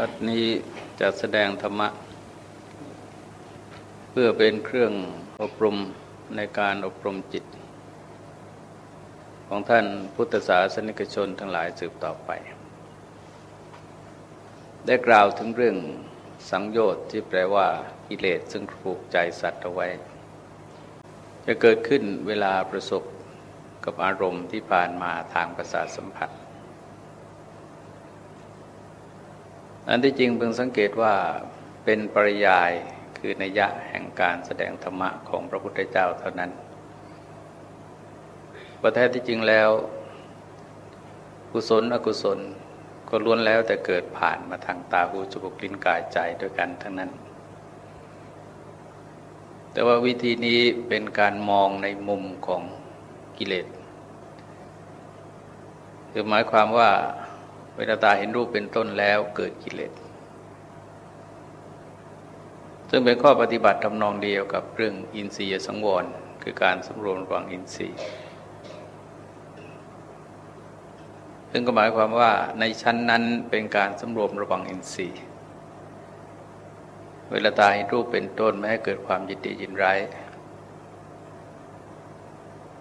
บัดนี้จะแสดงธรรมะ เพื่อเป็นเครื่องอบรมในการอบรมจิต ของท่านพุทธศาสนิกชนทั้งหลายสืบต่อไป ได้กล่าวถึงเรื่องสังโยชน์ที่แปลว่ากิเลสซึ่งผูกใจสัตว์เอาไว้ จะเกิดขึ้นเวลาประสบกับอารมณ์ที่ผ่านมาทางประสาทสัมผัส อันที่จริงเพิ่งสังเกตว่าเป็นปริยายคือนัยยะแห่งการแสดงธรรมะของพระพุทธเจ้าเท่านั้นประแท้ที่จริงแล้ว กุศลอกุศลก็ล้วนแล้วแต่เกิดผ่านมาทางตาหูจมูกลิ้นกายใจด้วยกันทั้งนั้น แต่ว่าวิธีนี้เป็นการมองในมุมของกิเลสคือหมายความว่า เวลาตาเห็นรูปเป็นต้นแล้วเกิดกิเลส ซึ่งเป็นข้อปฏิบัติทำนองเดียวกับเรื่องอินทรียสังวร คือการสำรวมระวังอินทรีย์ ซึ่งก็หมายความว่าในชั้นนั้นเป็นการสำรวมระวังอินทรีย์ เวลาตาเห็นรูปเป็นต้นไม่ให้เกิดความยินดียินร้าย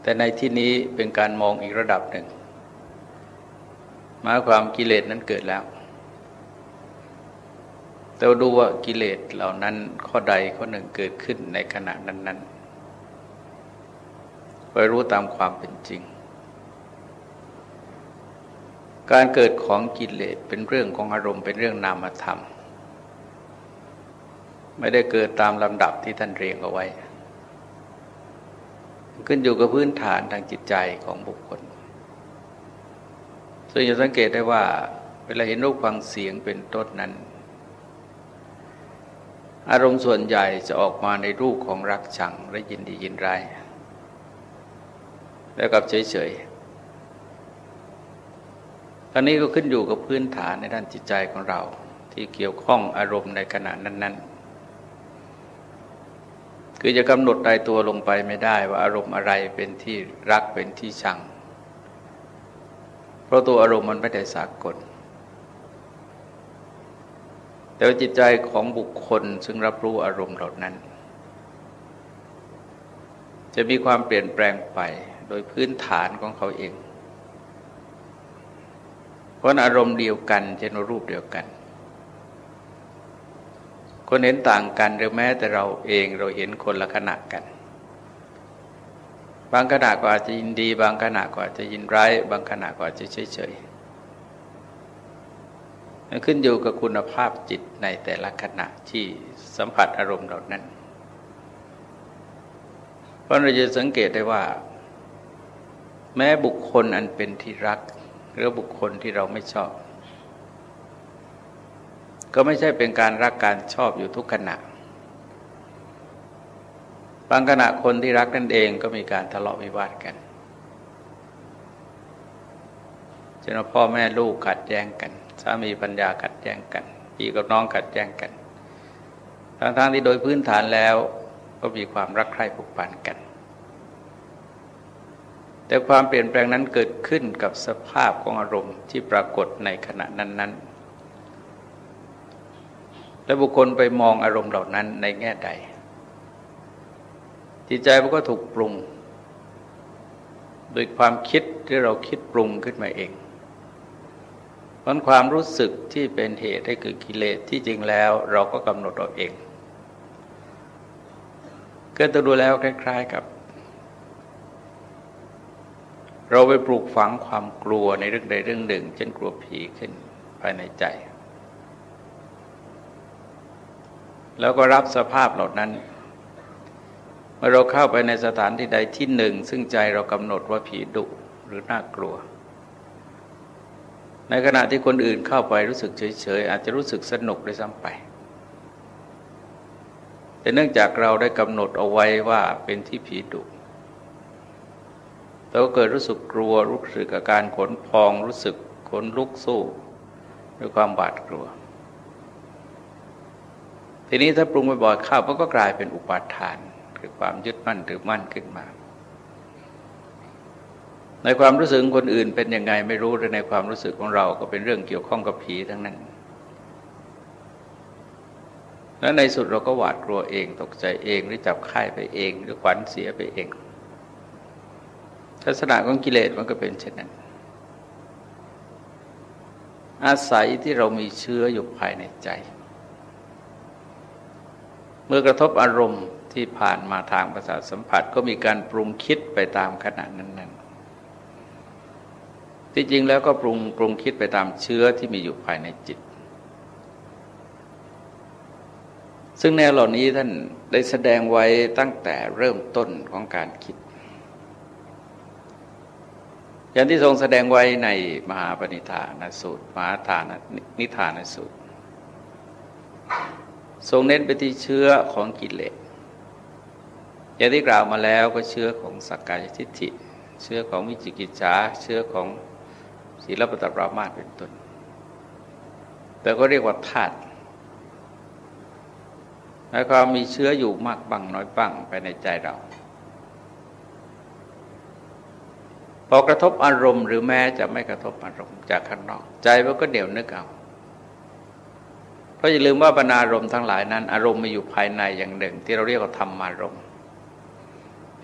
แต่ในที่นี้เป็นการมองอีกระดับหนึ่ง มายความกิเลสนั้นเกิดแล้ว แต่ดูว่ากิเลสเหล่านั้นข้อใดข้อหนึ่งเกิดขึ้นในขณะนั้นๆไปรู้ตามความเป็นจริง การเกิดของกิเลสเป็นเรื่องของอารมณ์เป็นเรื่องนามธรรม ไม่ได้เกิดตามลำดับที่ท่านเรียงเอาไว้ ขึ้นอยู่กับพื้นฐานทางจิตใจของบุคคล ซึ่งจะสังเกตได้ว่า เวลาเห็นรูปฟังเสียงเป็นต้นนั้น อารมณ์ส่วนใหญ่จะออกมาในรูปของรักชังและยินดียินร้ายแล้วกับเฉยๆตอนนี้ก็ขึ้นอยู่กับพื้นฐานในด้านจิตใจของเรา ที่เกี่ยวข้องอารมณ์ในขณะนั้น ๆ คือจะกำหนดใดตัวลงไปไม่ได้ว่าอารมณ์อะไรเป็นที่รักเป็นที่ชัง เพราะตัวอารมณ์มันไม่ได้สากล แต่ว่าจิตใจของบุคคลซึ่งรับรู้อารมณ์เหล่านั้น จะมีความเปลี่ยนแปลงไปโดยพื้นฐานของเขาเอง เพราะอารมณ์เดียวกันเช่นรูปเดียวกัน คนเห็นต่างกันหรือแม้แต่เราเองเราเห็นคนละขณะกัน บางขณะก็อาจจะยินดี บางขณะก็อาจจะยินร้าย บางขณะก็อาจจะเฉยๆขึ้นอยู่กับคุณภาพจิตในแต่ละขณะที่สัมผัสอารมณ์เหล่านั้น เพราะเราจะสังเกตได้ว่า แม้บุคคลอันเป็นที่รัก หรือบุคคลที่เราไม่ชอบ ก็ไม่ใช่เป็นการรักการชอบอยู่ทุกขณะ บางขณะคนที่รักนั่นเองก็มีการทะเลาะวิวาทกันเช่นพ่อแม่ลูกขัดแย้งกัน สามีปัญญาขัดแย้งกันพี่กับน้องขัดแย้งกันทั้งๆที่โดยพื้นฐานแล้วก็มีความรักใคร่ผูกพันกัน แต่ความเปลี่ยนแปลงนั้นเกิดขึ้นกับสภาพของอารมณ์ที่ปรากฏในขณะนั้น ๆ และบุคคลไปมองอารมณ์เหล่านั้นในแง่ใด จิตใจมันก็ถูกปรุง โดยความคิดที่เราคิดปรุงขึ้นมาเองเพราะความรู้สึกที่เป็นเหตุให้เกิดกิเลสที่จริงแล้วเราก็กำหนดเราเองก็จะดูแล้วคล้าย ๆกับ เราไปปลูกฝังความกลัวในเรื่องใดเรื่องหนึ่งเช่นกลัวผีขึ้นภายในใจ แล้วก็รับสภาพเหล่านั้น เมื่อเราเข้าไปในสถานที่ใดที่หนึ่ง ซึ่งใจเรากำหนดว่าผีดุหรือน่ากลัว ในขณะที่คนอื่นเข้าไปรู้สึกเฉยๆ อาจจะรู้สึกสนุกด้วยซ้ำไป แต่เนื่องจากเราได้กำหนดเอาไว้ว่าเป็นที่ผีดุเราก็เกิดรู้สึกกลัวรู้สึกอาการขนพองรู้สึกขนลุกสู้ด้วยความบาดกลัว ทีนี้ถ้าปรุงบ่อยๆเข้ามันก็กลายเป็นอุปาทาน คือความยึดมั่นถือมั่นขึ้นมา ในความรู้สึกคนอื่นเป็นยังไงไม่รู้แต่ในความรู้สึกของเราก็เป็นเรื่องเกี่ยวข้องกับผีทั้งนั้น แล้วในสุดเราก็หวาดกลัวเองตกใจเองหรือจับค่ายไปเอง หรือขวัญเสียไปเองลักษณะของกิเลสมันก็เป็นเช่นนั้น อาศัยที่เรามีเชื้ออยู่ภายในใจ เมื่อกระทบอารมณ์ ที่ผ่านมาทางประสาทสัมผัสก็มีการปรุงคิดไปตามขณะนั้นๆ ที่จริงแล้วก็ปรุงปรุงคิดไปตามเชื้อที่มีอยู่ภายในจิต ซึ่งแนวเหล่านี้ท่านได้แสดงไว้ตั้งแต่เริ่มต้นของการคิด อย่างที่ทรงแสดงไว้ในมหาปณิธานสูตรมหาทานนิทานสูตรทรงเน้นไปที่เชื้อของกิเลส อย่างที่กล่าวมาแล้วก็เชื้อของสักกายทิฏฐิ เชื้อของวิจิกิจฉาเชื้อของศีลปตปรามาตเป็นต้นแต่ก็เรียกว่าธาตุแลความมีเชื้ออยู่มากบ้างน้อยบ้างไปในใจเรา พอกระทบอารมณ์หรือแม้จะไม่กระทบอารมณ์จากข้างนอก ใจมันก็เดี่ยวนึกเอาเพราะอย่าลืมว่าบรรณารมณ์ทั้งหลายนั้น อารมณ์มาอยู่ภายในอย่างหนึ่ง ที่เราเรียกว่าธรรมารมณ์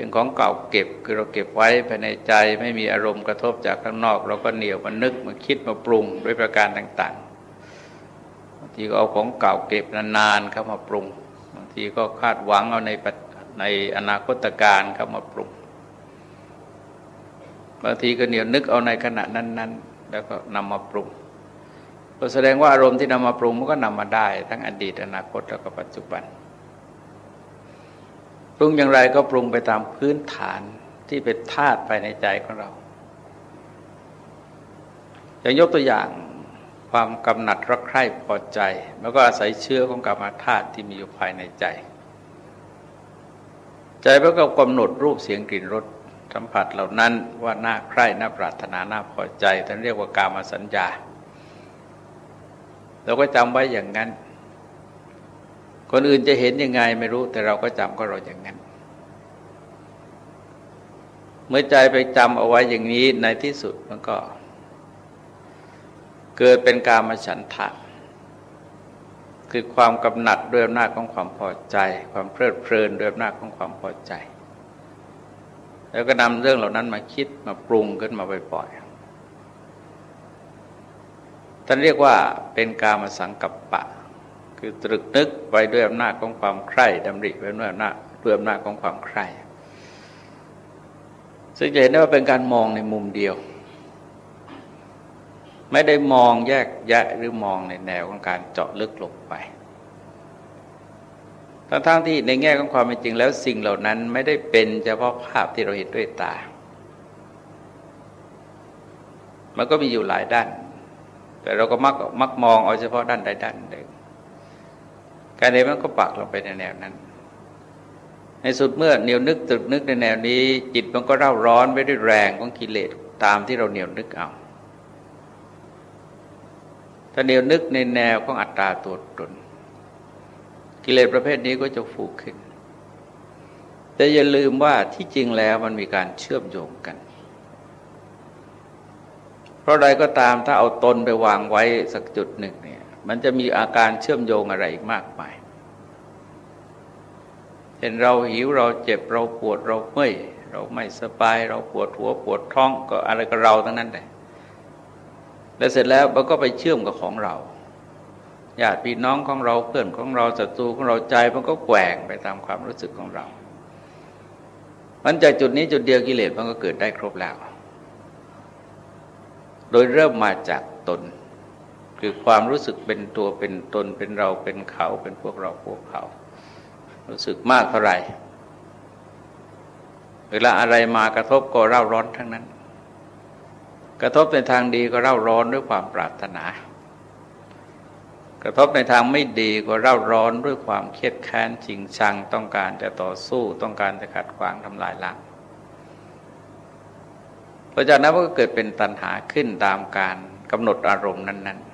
เป็นของเก่าเก็บคือเราเก็บไว้ภายในใจไม่มีอารมณ์กระทบจากข้างนอก เราก็เหนียวมานึกมาคิดมาปรุงด้วยประการต่างๆบางทีก็เอาของเก่าเก็บนานๆเข้ามาปรุงบางทีก็คาดหวังเอาในในอนาคตการเข้ามาปรุงบางทีก็เหนียวนึกเอาในขณะนั้น ๆ แล้วก็นำมาปรุงก็แสดงว่าอารมณ์ที่นำมาปรุงมันก็นำมาได้ ทั้งอดีตอนาคตแล้วก็ปัจจุบัน รุงอย่างไรก็ปรุงไปตามพื้นฐานที่เป็นธาตุภายในใจของเรา อย่างยกตัวอย่างความกำหนัดรักใคร่พอใจ แล้วก็อาศัยเชื้อของกรรมธาตุที่มีอยู่ภายในใจ ใจมันก็กำหนดรูปเสียงกลิ่นรสสัมผัสเหล่านั้นว่าน่าใคร่น่าปรารถนาน่าพอใจท่านเรียกว่ากามาสัญญาเราก็จำไว้อย่างนั้น คนอื่นจะเห็นยังไงไม่รู้ แต่เราก็จำก็เราอย่างนั้น เมื่อใจไปจำเอาไว้อย่างนี้ในที่สุดมันก็ เกิดเป็นกามาฉันทะคือความกำหนัดด้วยอำนาจของความพอใจ ความเพลิดเพลินด้วยอำนาจของความพอใจ แล้วก็นำเรื่องเหล่านั้นมาคิดมาปรุงขึ้นมาบ่อยๆท่านเรียกว่าเป็นกามาสังกัปปะ คือตรึกนึกไปด้วยอำนาจของความใคร่ดำริไปด้วยอำนาจด้วยอำนาจของความใคร่ซึ่งจะเห็นได้ว่าเป็นการมองในมุมเดียว ไม่ได้มองแยกแยะหรือมองในแนวของการเจาะลึกลงไปทั้งๆทที่ในแง่ของความเป็นจริงแล้วสิ่งเหล่านั้นไม่ได้เป็นเฉพาะภาพที่เราเห็นด้วยตา มันก็มีอยู่หลายด้าน แต่เราก็มักมักมองเอาเฉพาะด้านใดด้านหนึ่ง การเห็นมันก็ปักลงไปในแนวนั้น ในสุดเมื่อเหนียวนึกตึกนึกในแนวนี้ จิตมันก็เร่าร้อนไปด้วยแรงของกิเลสตามที่เราเหนียวนึกเอาถ้าเหนียวนึกในแนวของอัตตาตัวตน กิเลสประเภทนี้ก็จะฟูขึ้น แต่อย่าลืมว่าที่จริงแล้วมันมีการเชื่อมโยงกัน เพราะใดก็ตามถ้าเอาตนไปวางไว้สักจุดหนึ่งเนี่ย มันจะมีอาการเชื่อมโยงอะไรอีกมากมายเห็นเราหิวเราเจ็บเราปวดเราเมื่อยเราไม่สบาย เราปวดหัวปวดท้องก็อะไรกับเราทั้งนั้นเลยแล้วเสร็จแล้วมันก็ไปเชื่อมกับของเราญาติพี่น้องของเราเพื่อนของเราศัตรูของเราใจมันก็แกว่งไปตามความรู้สึกของเรา มันจากจุดนี้จุดเดียวกิเลสมันก็เกิดได้ครบแล้ว โดยเริ่มมาจากตน คือความรู้สึกเป็นตัวเป็นตนเป็นเราเป็นเขาเป็นพวกเราพวกเขา รู้สึกมากเท่าไหร่ เวลาอะไรมากระทบก็เร่าร้อนทั้งนั้น กระทบในทางดีก็เร่าร้อนด้วยความปรารถนา กระทบในทางไม่ดีก็เร่าร้อนด้วยความเครียดแค้นจริงชัง ต้องการจะต่อสู้ต้องการจะขัดขวางทำลายล้างพอจากนั้นก็เกิดเป็นตัณหาขึ้นตามการกำหนดอารมณ์นั้น ๆ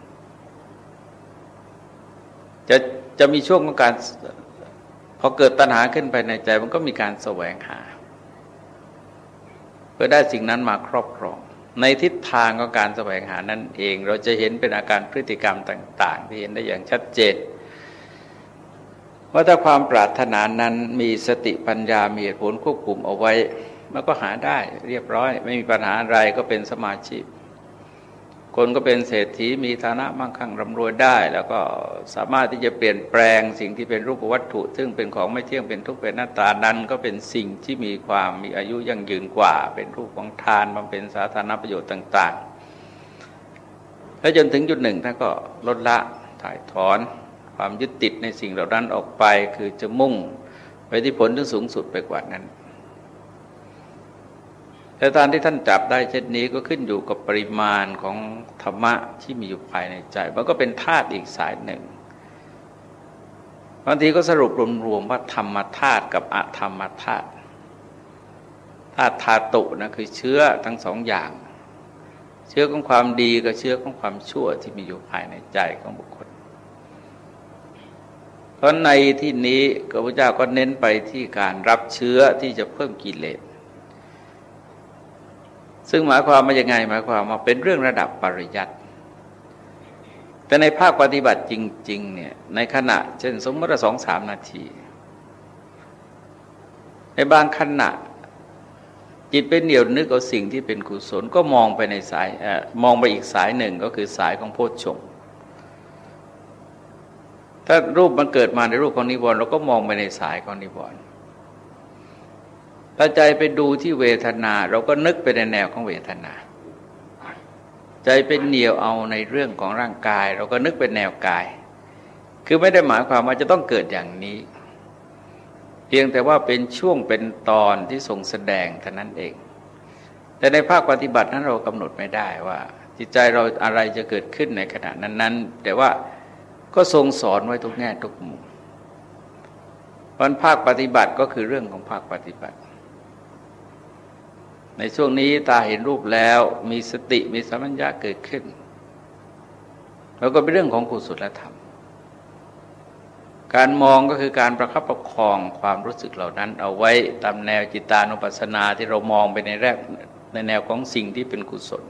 จะจะมีช่วงของการพอเกิดตัณหาขึ้นไปในใจมันก็มีการแสวงหา เพื่อได้สิ่งนั้นมาครอบครอง ในทิศทางของการแสวงหานั่นเอง เราจะเห็นเป็นอาการพฤติกรรมต่าง ๆ ที่เห็นได้อย่างชัดเจนว่าถ้าความปรารถนานั้นมีสติปัญญามีเหตุผลควบคุมเอาไว้ มันก็หาได้เรียบร้อย ไม่มีปัญหาอะไรก็เป็นสมาชิก คนก็เป็นเศรษฐีมีฐานะมั่งคั่งร่ำรวยได้ แล้วก็สามารถที่จะเปลี่ยนแปลงสิ่งที่เป็นรูปวัตถุ ซึ่งเป็นของไม่เที่ยงเป็นทุกข์เป็นหน้าตานั้นก็เป็นสิ่งที่มีความมีอายุยั่งยืนกว่า เป็นรูปของทานมันเป็นสาธารณประโยชน์ต่าง ๆ แล้วจนถึงจุดหนึ่งท่านก็ลดละถ่ายถอนความยึดติดในสิ่งเหล่านั้นออกไปคือจะมุ่งไปที่ผลที่สูงสุดไปกว่านั้น แต่ตอนที่ท่านจับได้เช่นนี้ก็ขึ้นอยู่กับปริมาณของธรรมะที่มีอยู่ภายในใจมันก็เป็นธาตุอีกสายหนึ่งบางทีก็สรุปรวมๆว่าธรรมธาตุกับอธรรมธาตุธาตุธาตุนะคือเชื้อทั้งสองอย่าง เชื้อของความดีกับเชื้อของความชั่วที่มีอยู่ภายในใจของบุคคลเพราะในที่นี้พระพุทธเจ้าก็เน้นไปที่การรับเชื้อที่จะเพิ่มกิเลส ซึ่งหมายความว่ายังไงหมายความว่าเป็นเรื่องระดับปริยัติแต่ในภาคปฏิบัติจริง ๆ เนี่ยในขณะ เช่น สมมติสองสามนาที ในบางขณะ จิตเป็นเหนียวนึกเอาสิ่งที่เป็นกุศลก็มองไปในสายอมองไปอีกสายหนึ่งก็คือสายของโพชฌงถ้ารูปมันเกิดมาในรูปของนิวรณ์เราก็มองไปในสายของนิวรณ์ ถ้าใจไปดูที่เวทนา เราก็นึกไปในแนวของเวทนา ใจเป็นเหนียวเอาในเรื่องของร่างกาย เราก็นึกเป็นแนวกาย คือไม่ได้หมายความว่าจะต้องเกิดอย่างนี้ เพียงแต่ว่าเป็นช่วงเป็นตอนที่ทรงแสดงเท่านั้นเอง แต่ในภาคปฏิบัตินั้นเรากำหนดไม่ได้ว่าจิตใจเราอะไรจะเกิดขึ้นในขณะนั้น ๆ แต่ว่าก็ทรงสอนไว้ทุกแง่ทุกมุมวันภาคปฏิบัติก็คือเรื่องของภาคปฏิบัติ ในช่วงนี้ตาเห็นรูปแล้วมีสติมีสัมผัญญาเกิดขึ้น แล้วก็เป็นเรื่องของกุศลธรรม การมองก็คือการประคับประคองความรู้สึกเหล่านั้น เอาไว้ตามแนวจิตานุปัสสนาที่เรามองไปในแรกในแนวของสิ่งที่เป็นกุศล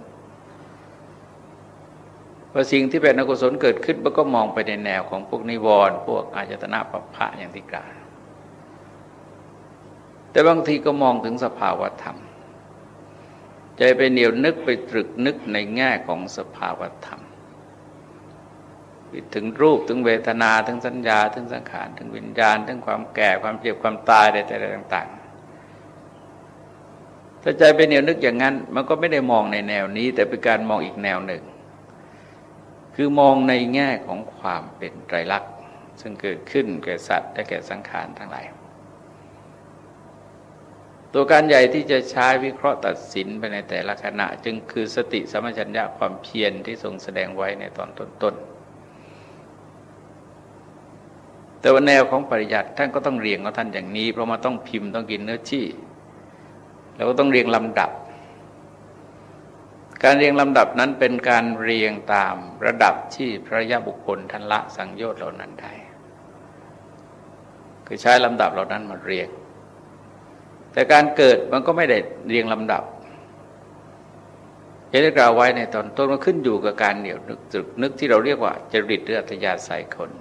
พอสิ่งที่เป็นอกุศลเกิดขึ้นมันก็มองไปในแนวของพวกนิวรณ์พวกอาจตนะปัปพะอย่างที่กล่าวแต่บางทีก็มองถึงสภาวธรรม ใจไปเหนียวนึกไปตรึกนึกในแง่ของสภาวธรรมถึงรูปถึงเวทนาถึงสัญญาถึงสังขารถึงวิญญาณ ถึงความแก่ความเจ็บความตายอะไรต่างๆถ้าใจไปเหนียวนึกอย่างนั้น มันก็ไม่ได้มองในแนวนี้ แต่เป็นการมองอีกแนวหนึ่ง คือมองในแง่ของความเป็นไตรลักษณ์ซึ่งเกิดขึ้นแก่สัตว์และแก่สังขารทั้งหลาย ตัวการใหญ่ที่จะใช้วิเคราะห์ตัดสินไปในแต่ละขณะ จึงคือสติสมัชัญญะความเพียรที่ทรงแสดงไว้ในตอนต้นๆแต่ว่าแนวของปริยัติท่านก็ต้องเรียงของท่านอย่างนี้ เพราะมันต้องพิมพ์ต้องกินเนื้อที่แล้วก็ต้องเรียงลำดับ การเรียงลำดับนั้นเป็นการเรียงตามระดับที่พระยาบุคคลทันละสังโยชน์เหล่านั้นได้คือใช้ลำดับเหล่านั้นมาเรียง แต่การเกิดมันก็ไม่ได้เรียงลำดับจะได้กล่าวไว้ในตอนต้นมันขึ้นอยู่กับการเหนี่ยวนึกึกนึกที่เราเรียกว่าจริตเรือตยาใส่คน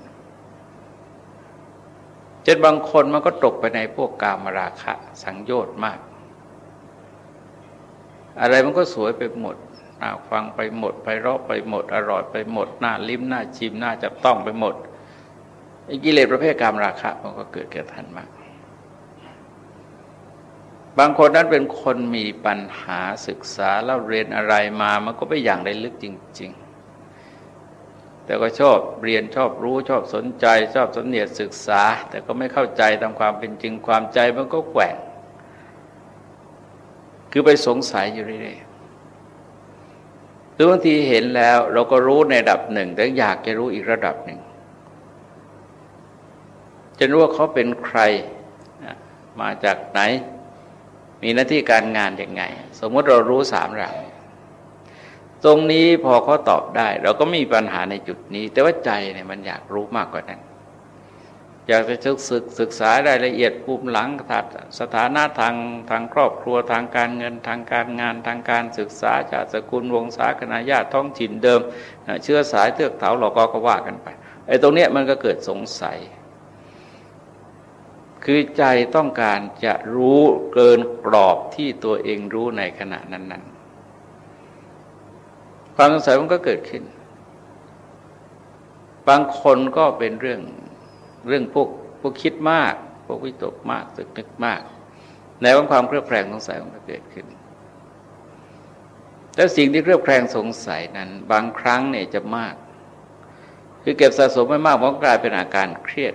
จนบางคนมันก็ตกไปในพวกกามราคะสังโยชน์มาก อะไรมันก็สวยไปหมดน่าฟังไปหมดไปรอบไปหมด อร่อยไปหมดน่าลิ้มน่าชิมน่าจับต้องไปหมดไอ้กิเลสประเภทกามราคะมันก็เกิดแก่ท่านมาก บางคนนั้นเป็นคนมีปัญหาศึกษาแล้วเรียนอะไรมามันก็ไม่อย่างได้ลึกจริง ๆ แต่ก็ชอบเรียนชอบรู้ชอบสนใจชอบสนเนียดศึกษา แต่ก็ไม่เข้าใจตามความเป็นจริงความใจมันก็แกว่ง คือไปสงสัยอยู่เรื่อยๆหรือบางทีเห็นแล้วเราก็รู้ในระดับหนึ่ง แต่อยากจะรู้อีกระดับหนึ่งจะรู้ว่าเขาเป็นใครมาจากไหน มีหน้าที่การงานอย่างไง สมมติเรารู้สามอย่างตรงนี้พอเขาตอบได้ เราก็มีปัญหาในจุดนี้ แต่ว่าใจเนี่ยมันอยากรู้มากกว่านั้น อยากจะศึกศึกษารายละเอียดภูมิหลังสถานะทางทางครอบครัวทางการเงินทางการงานทางการศึกษาชาติสกุลวงศาคณะญาติท้องถิ่นเดิม เชื้อสายเทือกเถาหลอกก็ว่ากันไปไอ้ตรงเนี้ยมันก็เกิดสงสัย คือใจต้องการจะรู้เกินกรอบที่ตัวเองรู้ในขณะนั้น ๆ ความสงสัยมันก็เกิดขึ้น บางคนก็เป็นเรื่องเรื่องพวกพวกคิดมาก พวกวิตกมากตึกนึกมากในวันความเครือบแคลงสงสัยมันก็เกิดขึ้น แล้วสิ่งที่เครือบแคลงสงสัยนั้น บางครั้งเนี่ยจะมาก คือเก็บสะสมไม่มากมันกลายเป็นอาการเครียด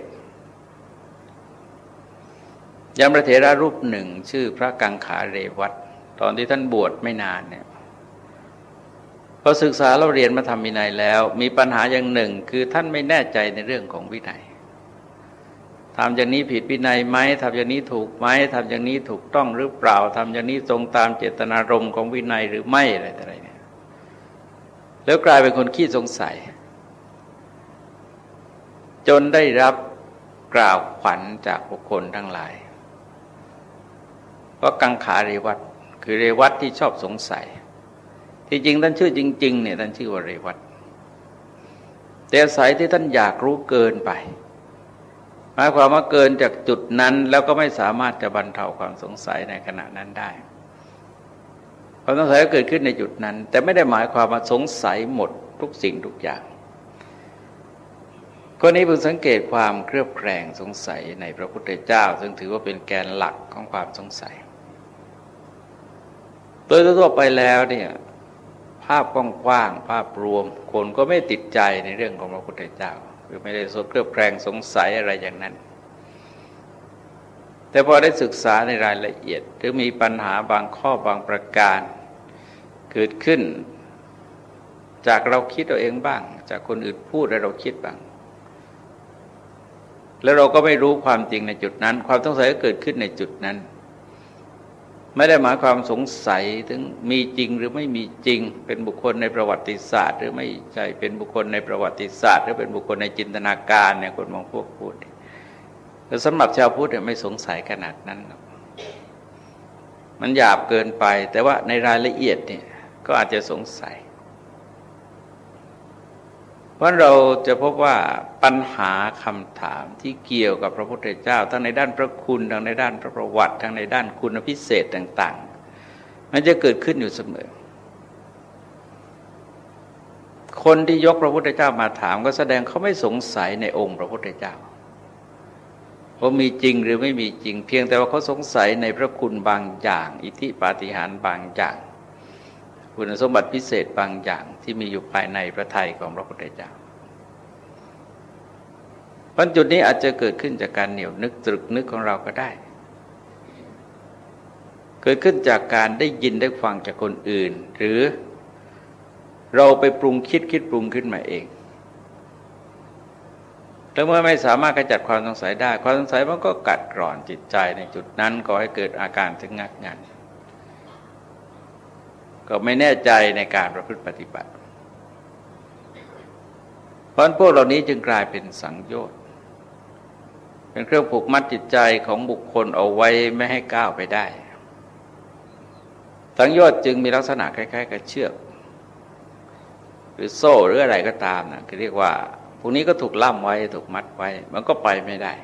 ยามพระเถระรูปหนึ่งชื่อพระกังขาเรวัตตอนที่ท่านบวชไม่นานเนี่ยพอศึกษาเราเรียนมาทำวินัยแล้ว มีปัญหาอย่างหนึ่งคือท่านไม่แน่ใจในเรื่องของวินัยทำอย่างนี้ผิดวินัยไหมทำอย่างนี้ถูกไหมทำอย่างนี้ถูกต้องหรือเปล่าทำอย่างนี้ตรงตามเจตนารมณ์ของวินัยหรือไม่อะไรต่ออะไรเนี่ยแล้วกลายเป็นคนขี้สงสัย จนได้รับกล่าวขวัญจากบุคคลทั้งหลาย เพราะกังขาเรวัตคือเรวัตที่ชอบสงสัย ที่จริงท่านชื่อจริง ๆ เนี่ยท่านชื่อว่าเรวัตแต่สายที่ท่านอยากรู้เกินไปหมายความว่าเกินจากจุดนั้นแล้วก็ไม่สามารถจะบรรเทาความสงสัยในขณะนั้นได้ความสงสัยก็เกิดขึ้นในจุดนั้น แต่ไม่ได้หมายความว่าสงสัยหมดทุกสิ่งทุกอย่างคนนี้เพิ่งสังเกตความเครือบแคลงสงสัยในพระพุทธเจ้า ซึ่งถือว่าเป็นแกนหลักของความสงสัย ดยทั่วไปแล้วเนี่ยภาพกว้างๆภาพรวม คนก็ไม่ติดใจในเรื่องของพระพุทธเจ้า คือไม่ได้สเครือบแคลงสงสัยอะไรอย่างนั้น แต่พอได้ศึกษาในรายละเอียดหรือมีปัญหาบางข้อบางประการ เกิดขึ้น จากเราคิดตัวเองบ้าง จากคนอื่นพูดแล้วเราคิดบ้าง แล้วเราก็ไม่รู้ความจริงในจุดนั้น ความสงสัยก็เกิดขึ้นในจุดนั้น ไม่ได้หมายความสงสัยถึงมีจริงหรือไม่มีจริง เป็นบุคคลในประวัติศาสตร์ หรือไม่ใช่เป็นบุคคลในประวัติศาสตร์ หรือเป็นบุคคลในจินตนาการเนี่ยคนมองพวกพูดแต่สำหรับชาวพุทธเนี่ยไม่สงสัยขนาดนั้นหรอกมันหยาบเกินไป แต่ว่าในรายละเอียดเนี่ยก็อาจจะสงสัย ราะเราจะพบว่าปัญหาคำถามที่เกี่ยวกับพระพุทธเจ้า ทั้งในด้านพระคุณทั้งในด้านพระประวัติ ทั้งในด้านคุณพิเศษต่างๆ มันจะเกิดขึ้นอยู่เสมอ คนที่ยกพระพุทธเจ้ามาถามก็แสดงเขาไม่สงสัยในองค์พระพุทธเจ้าว่ามีจริงหรือไม่มีจริง เพียงแต่ว่าเขาสงสัยในพระคุณบางอย่าง อิทธิปาฏิหาริย์บางอย่าง คุณสมบัติพิเศษบางอย่างที่มีอยู่ภายในพระทัยของพระพุทธเจ้าปัญจุดนี้อาจจะเกิดขึ้นจากการเหนียวนึกตรึกนึกของเราก็ได้ เกิดขึ้นจากการได้ยินได้ฟังจากคนอื่น หรือเราไปปรุงคิดคิดปรุงขึ้นมาเองแล้วเมื่อไม่สามารถกระจัดความสงสัยได้ ความสงสัยมันก็กัดกร่อนจิตใจในจุดนั้นก็ให้เกิดอาการถึงงักงัน ก็ไม่แน่ใจในการประพฤติปฏิบัติ เพราะพวกเหล่านี้จึงกลายเป็นสังโยชน์ เป็นเครื่องผูกมัดจิตใจของบุคคลเอาไว้ไม่ให้ก้าวไปได้ สังโยชน์จึงมีลักษณะคล้าย ๆ กับเชือก หรือโซ่หรืออะไรก็ตามนะคือเรียกว่าพวกนี้ก็ถูกล่ามไว้ถูกมัดไว้ มันก็ไปไม่ได้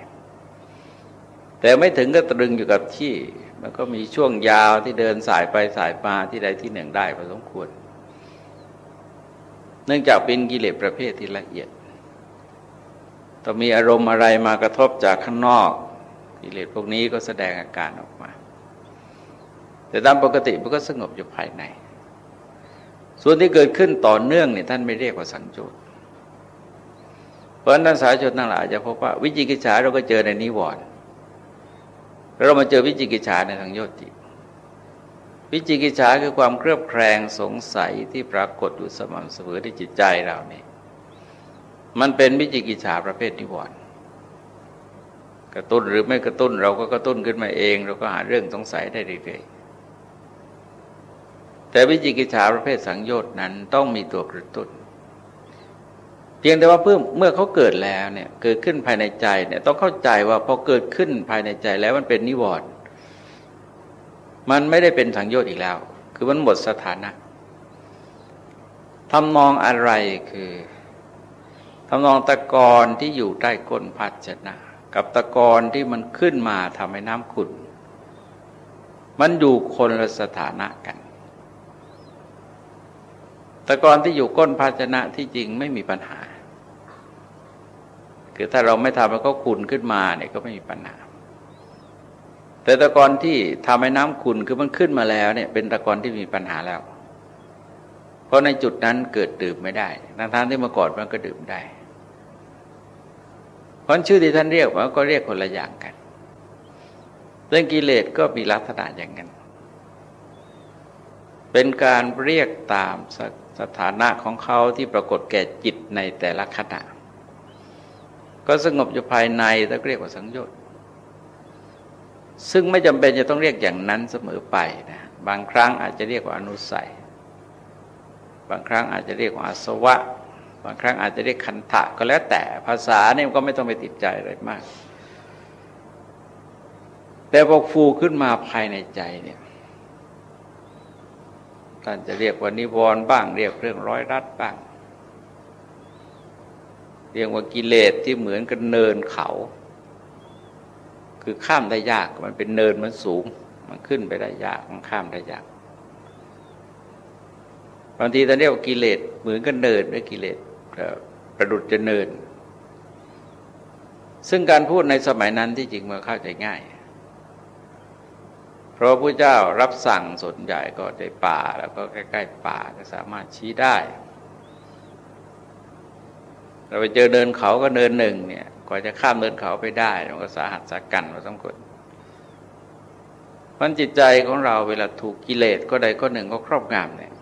แต่ไม่ถึงก็ตรึงอยู่กับที่ มันก็มีช่วงยาวที่เดินสายไปสายมาที่ใดที่หนึ่งได้พอสมควร เนื่องจากเป็นกิเลสประเภทที่ละเอียดต้องมีอารมณ์อะไรมากระทบจากข้างนอก กิเลสพวกนี้ก็แสดงอาการออกมา แต่ตามปกติมันก็สงบอยู่ภายใน ส่วนที่เกิดขึ้นต่อเนื่องเนี่ยท่านไม่เรียกว่าสังโจตเพราะนั้นสายชนทั้งหลายจะพบว่าวิจิกิจฉาเราก็เจอในนิวรณ์ เรามาเจอวิจิกิจฉาในทางโยติวิจิกิจฉาคือความเครือบแคลงสงสัยที่ปรากฏอยู่สม่ำเสมอในจิตใจเราเนี่ยมันเป็นวิจิกิจฉาประเภทนิวรณ์กระตุ้นหรือไม่กระตุ้นเราก็กระตุ้นขึ้นมาเอง เราก็หาเรื่องสงสัยได้เรื่อยๆแต่วิจิกิจฉาประเภทสังโยชน์นั้นต้องมีตัวกระตุ้น เพียงแต่ว่าเพื่อเมื่อเขาเกิดแล้วเนี่ยเกิดขึ้นภายในใจเนี่ยต้องเข้าใจว่าพอเกิดขึ้นภายในใจแล้วมันเป็นนิวรณ์มันไม่ได้เป็นสังโยชน์อีกแล้ว คือมันหมดสถานะทำนองอะไรคือทำนองตะกอนที่อยู่ใต้ก้นภาชนะ กับตะกอนที่มันขึ้นมาทำให้น้ำขุ่นมันอยู่คนละสถานะกัน ตะกอนที่อยู่ก้นภาชนะที่จริงไม่มีปัญหา คือถ้าเราไม่ทำมันก็ขุ่นขึ้นมาเนี่ยก็ไม่มีปัญหาแต่ตะกอนที่ทำให้น้ำขุ่นคือมันขึ้นมาแล้วเนี่ยเป็นตะกอนที่มีปัญหาแล้ว เพราะในจุดนั้นเกิดดื่มไม่ได้ทั้งที่เมื่อก่อนมันก็ดื่มได้ เพราะชื่อที่ท่านเรียกว่าก็เรียกคนละอย่างกัน เรื่องกิเลสก็มีลักษณะอย่างนั้น เป็นการเรียกตามสสถานะของเขาที่ปรากฏแก่จิตในแต่ละขณะ ก็สงบอยู่ภายในแล้วเรียกว่าสังโยชน์ซึ่งไม่จำเป็นจะต้องเรียกอย่างนั้นเสมอไปนะบางครั้งอาจจะเรียกว่าอนุสัย บางครั้งอาจจะเรียกว่าอสวะ บางครั้งอาจจะเรียกขันธะก็แล้วแต่ภาษาเนี่ยก็ไม่ต้องไปติดใจอะไรมาก แต่พอฟูขึ้นมาภายในใจเนี่ยท่านจะเรียกว่านิวรณ์บ้าง เรียกเรื่องร้อยรัดบ้าง เรียกว่ากิเลสที่เหมือนกับเนินเขา คือข้ามได้ยากมันเป็นเนินมันสูง มันขึ้นไปได้ยากมันข้ามได้ยากบางทีท่านเรียกว่ากิเลสเหมือนกับเนินด้วยกิเลสประดุจจะเนิน ซึ่งการพูดในสมัยนั้นที่จริงมันเข้าใจง่าย เพราะพระเจ้ารับสั่งสนใหญ่ก็ได้ป่า แล้วก็ใกล้ ๆ ป่าก็สามารถชี้ได้ เราไปเจอเดินเขาก็เนินหนึ่งเนี่ยกว่าจะข้ามเดินเขาไปได้มันก็สาหัสสากันมาสมควรมันจิตใจของเราเวลาถูกกิเลสก็ใดก็หนึ่งก็ครอบงำเนี่ย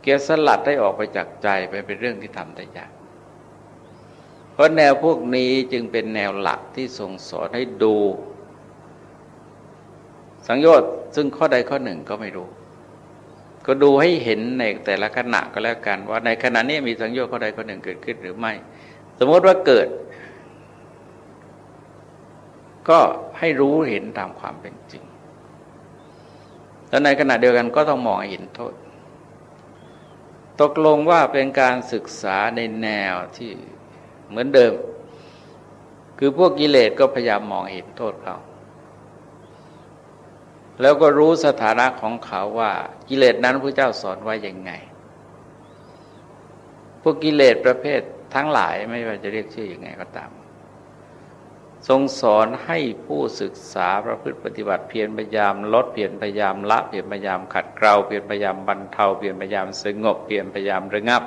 เกียรสลัดได้ออกไปจากใจไปเป็นเรื่องที่ทำได้ยากเพราะแนวพวกนี้จึงเป็นแนวหลักที่ทรงสอนให้ดู สังโยชน์ซึ่งข้อใดข้อหนึ่งก็ไม่รู้ ก็ดูให้เห็นในแต่ละขณะก็แล้วกัน ว่าในขณะนี้มีสังโยชน์ข้อใดข้อหนึ่งเกิดขึ้นหรือไม่ สมมติว่าเกิด ก็ให้รู้เห็นตามความเป็นจริงแล้วในขณะเดียวกันก็ต้องมองเห็นโทษ ตกลงว่าเป็นการศึกษาในแนวที่เหมือนเดิม คือพวกกิเลสก็พยายามมองเห็นโทษเขา แล้วก็รู้สถานะของเขาว่ากิเลสนั้นพระเจ้าสอนไว้ยังไง พวกกิเลสประเภททั้งหลายไม่ว่าจะเรียกชื่ออยังไงก็ตาม ทรงสอนให้ผู้ศึกษาประพฤติปฏิบัติเพียรพยายามลดเพียรพยายามละเพียรพยายามขัดเกลาเพียรพยายามบรรเทาเพียรพยายามสงบเพียรพยายามระงับ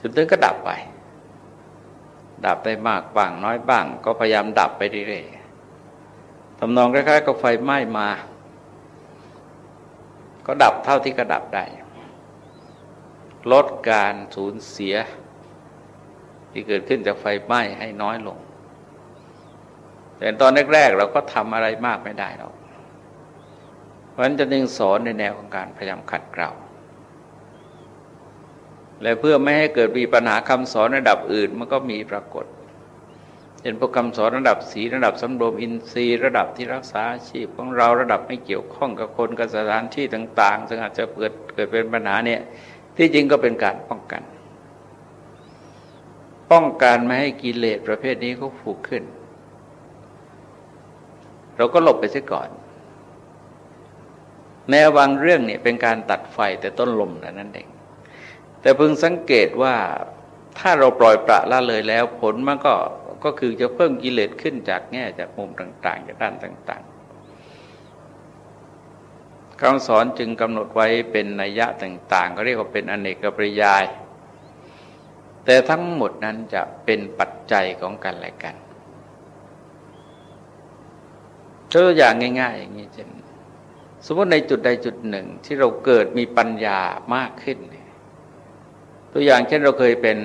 จนถึงก็ดับไป ดับได้มากบ้างน้อยบ้าง ก็พยายามดับไปเรื่อยๆ ทำนองคล้ายๆกับไฟไหม้มา ก็ดับเท่าที่กระดับได้ ลดการสูญเสีย ที่เกิดขึ้นจากไฟไหม้ให้น้อยลง แต่ตอนแรกๆเราก็ทำอะไรมากไม่ได้หรอกเพราะฉะนั้นจะจึงสอนในแนวของการพยายามขัดเกลาและเพื่อไม่ให้เกิดมีปัญหาคำสอนระดับอื่นมันก็มีปรากฏ เป็นพวกคำสอนระดับสีระดับสำรวมอินทรีย์ระดับที่รักษาอาชีพของเราระดับไม่เกี่ยวข้องกับคนกับสถานที่ต่าง ๆ ซึ่งอาจจะเกิดเกิดเป็นปัญหาเนี่ยที่จริงก็เป็นการป้องกัน ป้องกันไม่ให้กิเลสประเภทนี้เขาผูกขึ้น เราก็หลบไปเสียก่อนแนวบางเรื่องเนี่ยเป็นการตัดไฟแต่ต้นลมแต่นั้นเองแต่พึงสังเกตว่าถ้าเราปล่อยประละเลยแล้วผลมันก็ ก็คือจะเพิ่มกิเลสขึ้นจากแง่จากมุมต่าง ๆ จากด้านต่างๆคำสอนจึงกำหนดไว้เป็นนัยยะต่าง ๆ ก็เรียกว่าเป็นอเนกปริยาย แต่ทั้งหมดนั้นจะเป็นปัจจัยของกันและกันตัวอย่างง่าย ๆ อย่างนี้เช่นสมมติในจุดใดจุดหนึ่งที่เราเกิดมีปัญญามากขึ้น ตัวอย่างเช่นเราเคยเป็น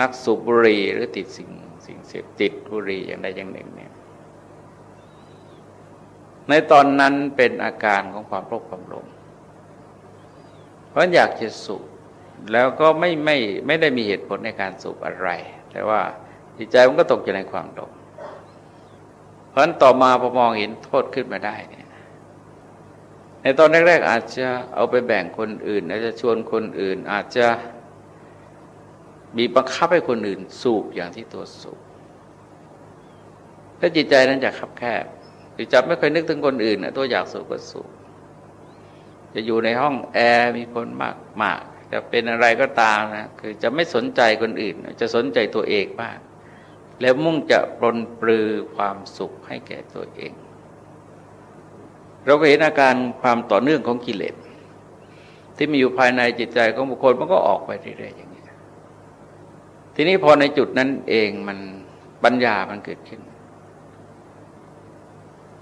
นักสูบบุหรี่หรือติดสิ่งสิ่งเสพติดบุหรี่อย่างใดอย่างหนึ่งเนี่ยในตอนนั้นเป็นอาการของความโลภความหลงเพราะอยากจะสูบแล้วก็ไม่ไม่ไม่ได้มีเหตุผลในการสูบอะไร แต่ว่าจิตใจมันก็ตกอยู่ในความหลงเพราะนั้นต่อมาพอมองเห็นโทษขึ้นมาได้เนี่ยในตอนแรกๆอาจจะเอาไปแบ่งคนอื่น อาจจะชวนคนอื่นอาจจะ บีบบังคับให้คนอื่นสูบอย่างที่ตัวสูบถ้าจิตใจนั้นจะคับแคบหรือจับไม่เคยนึกถึงคนอื่นนะตัวอยากสูบก็สูบจะอยู่ในห้องแอร์มีคนมากมากจะเป็นอะไรก็ตามนะคือจะไม่สนใจคนอื่น จะสนใจตัวเองมาก แล้วมุ่งจะปลนปลือความสุขให้แก่ตัวเอง เราก็เห็นอาการความต่อเนื่องของกิเลสที่มีอยู่ภายในจิตใจของบุคคลมันก็ออกไปเรื่อยๆอย่า ทีนี้พอในจุดนั้นเองมันปัญญามันเกิดขึ้น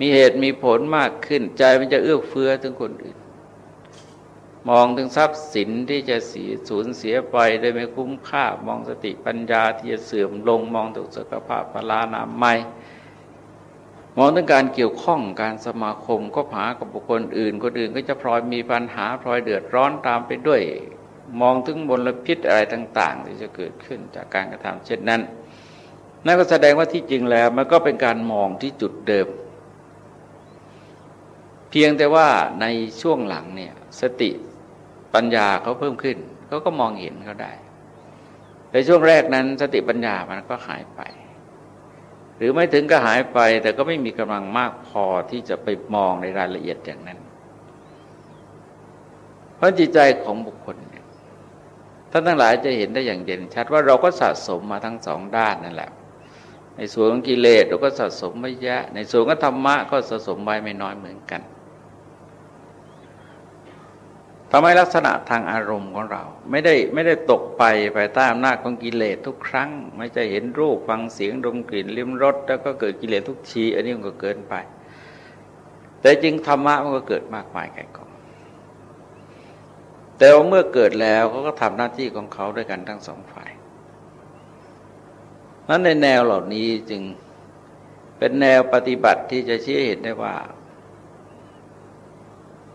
มีเหตุมีผลมากขึ้น ใจมันจะเอื้อเฟื้อถึงคนอื่น มองถึงทรัพย์สินที่จะสีสูญเสียไปโดยไม่คุ้มค่า มองสติปัญญาที่จะเสื่อมลง มองถึงสุขภาพพลานามัยมองถึงการเกี่ยวข้องการสมาคมก็หากับบุคคลอื่น คนอื่นก็จะพลอยมีปัญหาพลอยเดือดร้อนตามไปด้วย มองถึงมลพิษอะไรต่าง ๆ ที่จะเกิดขึ้นจากการกระทำเช่นนั้น นั่นก็แสดงว่าที่จริงแล้วมันก็เป็นการมองที่จุดเดิม เพียงแต่ว่าในช่วงหลังเนี่ยสติปัญญาเขาเพิ่มขึ้นเขาก็มองเห็นเขาได้ในช่วงแรกนั้นสติปัญญามันก็หายไป หรือไม่ถึงก็หายไป แต่ก็ไม่มีกำลังมากพอที่จะไปมองในรายละเอียดอย่างนั้น เพราะจิตใจของบุคคลเนี่ย ท่านทั้งหลายจะเห็นได้อย่างเด่นชัดว่าเราก็สะสมมาทั้งสองด้านนั่นแหละ ในส่วนของกิเลสเราก็สะสมไม่แยะ ในส่วนของธรรมะก็สะสมไว้ไม่น้อยเหมือนกันทำให้ลักษณะทางอารมณ์ของเรา ไม่ได้ไม่ได้ตกไปภายใต้อำนาจของกิเลสทุกครั้ง ไม่จะเห็นรูปฟังเสียงดมกลิ่นลิ้มรสแล้วก็เกิดกิเลสทุกทีอันนี้มันก็เกินไป แต่จริงธรรมะมันก็เกิดมากมายแก่กอง แต่ว่าเมื่อเกิดแล้วเขาก็ทำหน้าที่ของเขาด้วยกันทั้งสองฝ่ายนั้นในแนวเหล่านี้จึงเป็นแนวปฏิบัติที่จะชี้เห็นได้ว่า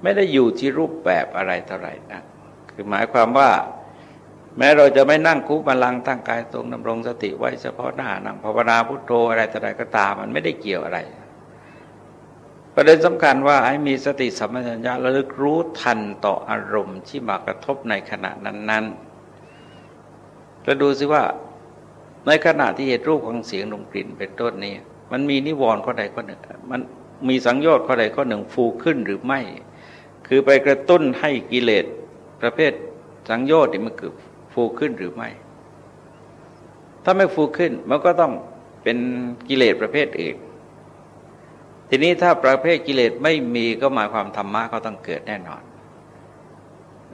ไม่ได้อยู่ที่รูปแบบอะไรเท่าไหร่นะคือหมายความว่า แม้เราจะไม่นั่งคุบัลังตั้งกายตรงดำรงสติไว้เฉพาะหน้านั่งภาวนาพุทโธอะไรต่ออะไรก็ตาม มันไม่ได้เกี่ยวอะไร ประเด็นสำคัญว่าให้มีสติสัมปชัญญะระลึกรู้ทันต่ออารมณ์ที่มากระทบในขณะนั้นๆแล้วดูสิว่าในขณะที่เหตุรูปของเสียงลมกลิ่นเป็นต้นนี้ มันมีนิวรณ์ข้อใดข้อหนึ่ง มันมีสังโยชน์ข้อใดข้อหนึ่งฟูขึ้นหรือไม่ คือไปกระตุ้นให้กิเลสประเภทสังโยชน์นี่มันเกิดฟูขึ้นหรือไม่ ถ้าไม่ฟูขึ้นมันก็ต้องเป็นกิเลสประเภทอื่น ทีนี้ถ้าประเภทกิเลสไม่มีก็หมายความธรรมะก็ต้องเกิดแน่นอน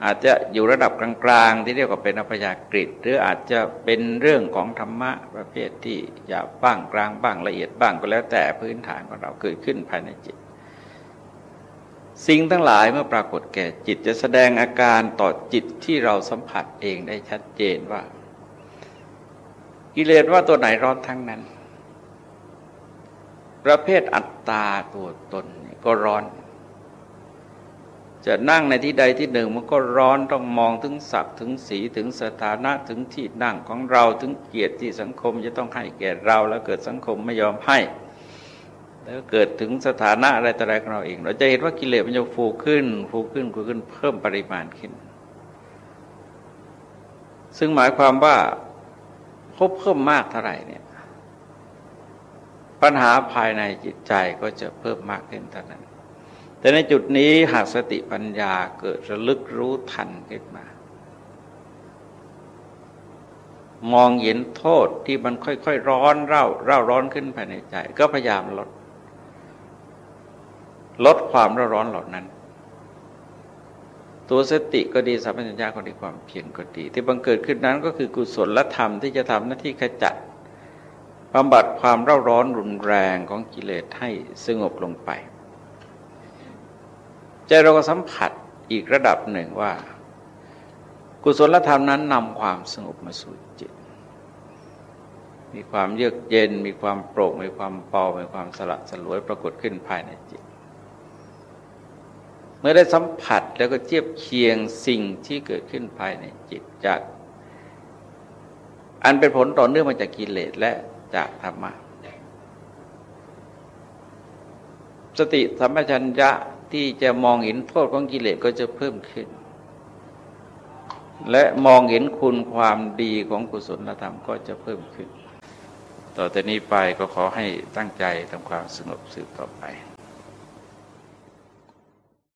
อาจจะอยู่ระดับกลางๆ ที่เรียกว่าเป็นอภยากฤิหรืออาจจะเป็นเรื่องของธรรมะประเภทที่หยาบบ้างกลางบ้างละเอียดบ้างก็แล้วแต่พื้นฐานของเราเกิดขึ้นภายในจิต สิ่งทั้งหลายเมื่อปรากฏแก่จิตจะแสดงอาการต่อจิตที่เราสัมผัสเองได้ชัดเจนว่า กิเลสว่าตัวไหนร้อนทั้งนั้น ประเภทอัตตาตัวตนก็ร้อน จะนั่งในที่ใดที่หนึ่งมันก็ร้อนต้องมองถึงศักดิ์ถึงสีถึงสถานะถึงที่นั่งของเราถึงเกียรติที่สังคมจะต้องให้แก่เราแล้วเกิดสังคมไม่ยอมให้ แล้วเกิดถึงสถานะอะไรต่ออะไรของเราเอง เราจะเห็นว่ากิเลสมันจะฟูขึ้นฟูขึ้นฟูขึ้นเพิ่มปริมาณขึ้น ซึ่งหมายความว่าพบเพิ่มมากเท่าไหร่เนี่ย ปัญหาภายในจิตใจก็จะเพิ่มมากขึ้นเท่านั้น แต่ในจุดนี้หากสติปัญญาเกิดระลึกรู้ทันขึ้นมา มองเห็นโทษที่มันค่อยๆร้อนเร่าเร่าร้อนขึ้นภายในใจ ก็พยายามลด ลดความร้อนเหล่านั้น ตัวสติก็ดีสัมปชัญญะก็ดีความเพียรก็ดี ที่บังเกิดขึ้นนั้นก็คือกุศลธรรมที่จะทำหน้าที่ขจัด บำบัดความเร่าร้อนรุนแรงของกิเลสให้สงบลงไป ใจเราก็สัมผัสอีกระดับหนึ่งว่า กุศลธรรมนั้นนำความสงบมาสู่จิต มีความเยือกเย็น มีความโปร่ง มีความเบามีความสละสลวยปรากฏขึ้นภายในจิต เมื่อได้สัมผัสแล้วก็เทียบเคียงสิ่งที่เกิดขึ้นภายในจิตจาก อันเป็นผลต่อเนื่องมาจากกิเลสและ จากธรรมะ สติสัมปชัญญะที่จะมองเห็นโทษของกิเลสก็จะเพิ่มขึ้น และมองเห็นคุณความดีของกุศลธรรมก็จะเพิ่มขึ้น ต่อแต่นี้ไปก็ขอให้ตั้งใจทำความสงบสืบต่อไป